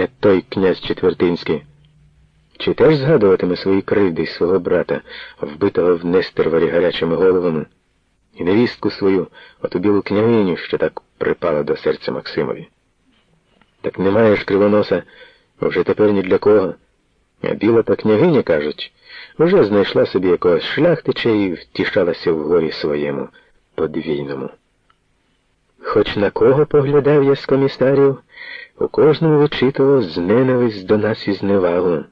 е той князь Четвертинський. Чи теж згадуватиме свої кривди свого брата, вбитого в Нестерварі гарячими головами, і невістку свою, оту білу княгиню, що так припала до серця Максимові? Так немає ж кривоноса вже тепер ні для кого. А біла та княгиня, кажуть, вже знайшла собі якогось шляхтича і втішалася в горі своєму подвійному. Хоч на кого поглядав я з комісарів, у кожному вичитував з ненависть до нас і зневагу.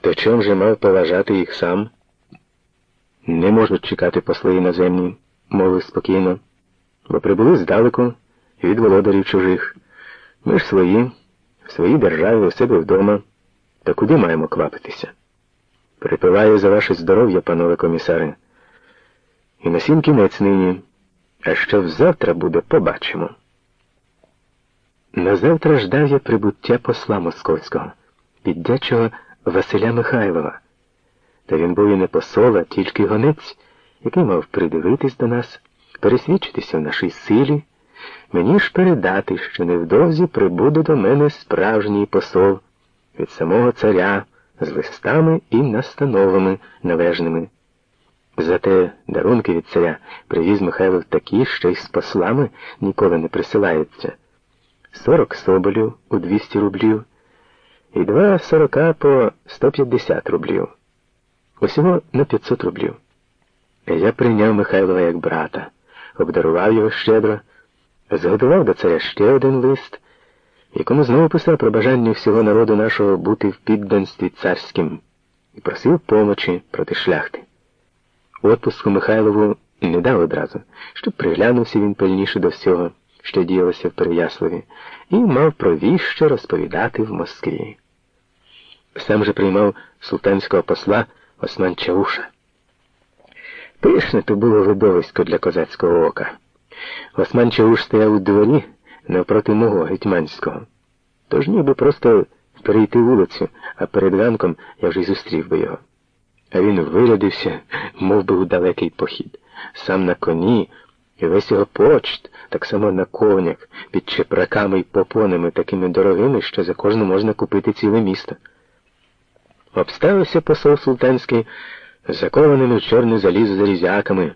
То чом же мав поважати їх сам? Не можуть чекати посли іноземні, мовив спокійно, бо прибули здалеку від володарів чужих. Ми ж свої, в своїй державі, у себе вдома. Та куди маємо квапитися? Припиваю за ваше здоров'я, панове комісари. І на сім кінець нині. А що взавтра буде, побачимо. Назавтра ждав я прибуття посла московського, піддячого Василя Михайлова. Та він був і не посол, а тільки гонець, який мав придивитись до нас, пересвідчитися в нашій силі, мені ж передати, що невдовзі прибуде до мене справжній посол від самого царя з листами і настановами належними. Зате дарунки від царя привіз Михайлов такі, що й з послами ніколи не присилаються. Сорок соболів у 200 рублів і два сорока по 150 рублів. Усього на 500 рублів. Я прийняв Михайлова як брата, обдарував його щедро, зготував до царя ще один лист, якому знову писав про бажання всього народу нашого бути в підданстві царським і просив помочі проти шляхти. Отпуску Михайлову не дав одразу, щоб приглянувся він пильніше до всього, що діялося в Переяславі, і мав про віщо розповідати в Москві. Сам же приймав султанського посла Осман Чауша. Пишне то було видовисько для козацького ока. Осман Чауш стояв у дворі навпроти мого гетьманського. Тож ніби просто перейти вулицю, а перед ганком я вже й зустрів би його. А він вирядився, мов би у далекий похід, сам на коні, і весь його почт, так само на конях, під чепраками й попонами такими дорогими, що за кожну можна купити ціле місто. Обставився посол султанський закованими в чорне залізо залізяками,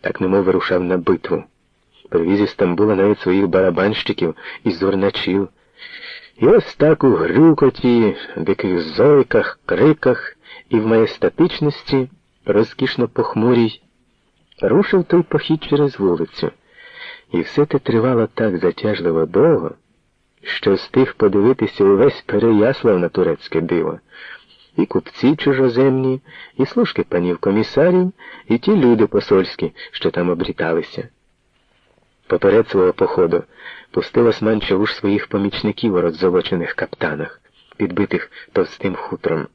так немов вирушав на битву. Привіз із Стамбула навіть своїх барабанщиків і зорначів. І ось так у грюкоті, диких зойках, криках і в маєстатичності, розкішно похмурій, рушив той похід через вулицю. І все те тривало так затяжливо довго, що встиг подивитися увесь Переяслав на турецьке диво. І купці чужоземні, і служки панів комісарів, і ті люди посольські, що там обріталися. Поперед свого походу пустив Осман Чавуш своїх помічників у роззолочених каптанах, підбитих товстим хутром.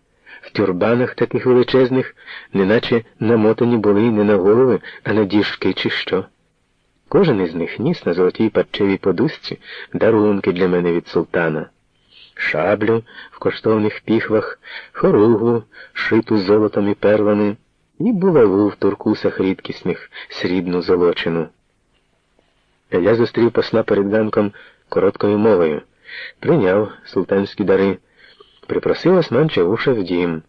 В тюрбанах таких величезних, неначе намотані були не на голови, а на діжки, чи що. Кожен із них ніс на золотій парчевій подушці дарунки для мене від султана, шаблю в коштовних піхвах, хоругу, шиту золотом і перлами, і булаву в туркусах рідкісних, срібну золочену. Я зустрів посла перед ганком короткою мовою, прийняв султанські дари, припросив Осман Чавуша в дім.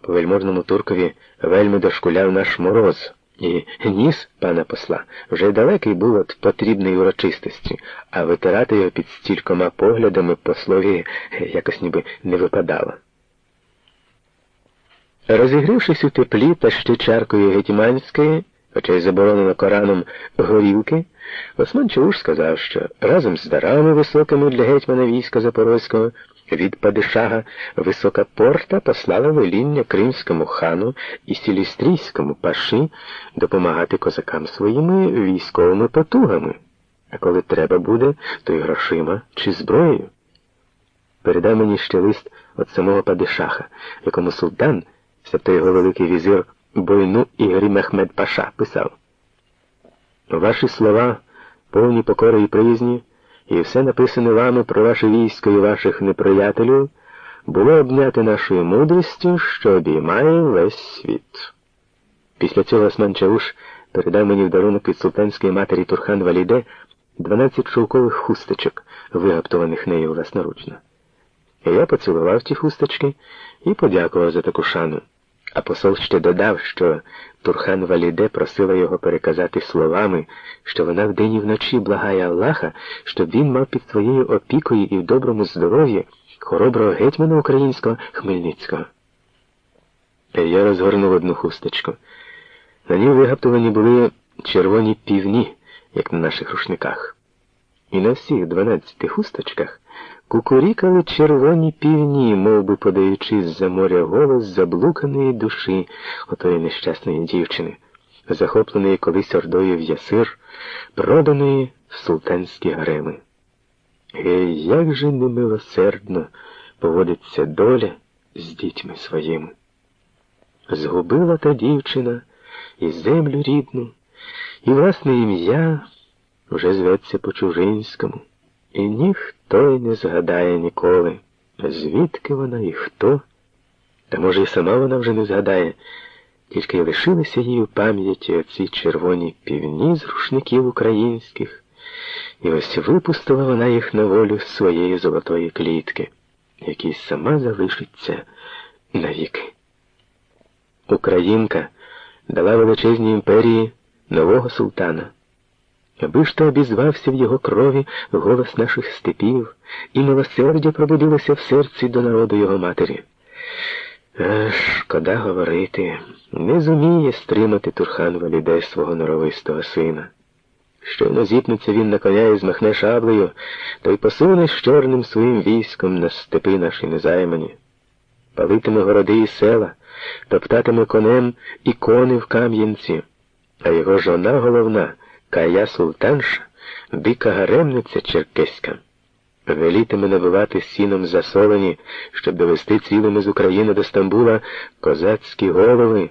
По вельможному туркові вельми дошкуляв наш мороз, і ніс пана посла вже далекий був від потрібної урочистості, а витирати його під стількома поглядами послові якось ніби не випадало. Розігрівшись у теплі та ще чаркою гетьманської, хоча й заборонено Кораном горілки, Осман Чауш сказав, що разом з дарами високими для гетьмана війська Запорозького від Падишага Висока Порта послала веління кримському хану і сілістрійському паші допомагати козакам своїми військовими потугами, а коли треба буде, то й грошима чи зброєю. Передай мені ще лист від самого Падишаха, якому султан, себто його великий візир Бойну Ігорі Мехмед Паша писав. Ваші слова, повні покори і приязні, і все написане вами про ваше військо і ваших неприятелів, було обняте нашою мудрістю, що обіймає весь світ. Після цього Осман Чауш передав мені в дарунок від султанської матері Турхан Валіде 12 шовкових хусточок, вигаптованих нею власноручно. Я поцілував ті хусточки і подякував за таку шану. А посол ще додав, що Турхан Валіде просила його переказати словами, що вона вдень і вночі благає Аллаха, щоб він мав під своєю опікою і в доброму здоров'ї хороброго гетьмана українського Хмельницького. Я розгорнув одну хусточку. На ній вигаптовані були червоні півні, як на наших рушниках. І на всіх дванадцяти хусточках кукурікали червоні півні, мов би подаючи з-за моря голос заблуканої душі отої нещасної дівчини, захопленої колись ордою в ясир, проданої в султанські гареми. Гей, як же немилосердно поводиться доля з дітьми своїми. Згубила та дівчина і землю рідну, і власне ім'я вже зветься по-чужинському, і ніхто й не згадає ніколи, звідки вона і хто, та може і сама вона вже не згадає, тільки й лишилися їй у пам'яті оці червоні півні з рушників українських, і ось випустила вона їх на волю з своєї золотої клітки, якій сама залишиться навіки. Українка дала величезній імперії нового султана. Аби ж то обізвався в його крові голос наших степів, і милосердя пробудилося в серці до народу його матері. Аж, шкода говорити, не зуміє стримати Турхан Валіде свого норовистого сина. Щойно зіпнеться він на коня і змахне шаблею, то й посуне з чорним своїм військом на степи наші незаймані. Палитиме городи і села, топтатиме конем і кони в Кам'янці, а його жона головна, кая султанша, дика гаремниця черкеська. Велітиме набивати сіном засолені, щоб довести цілими з України до Стамбула козацькі голови.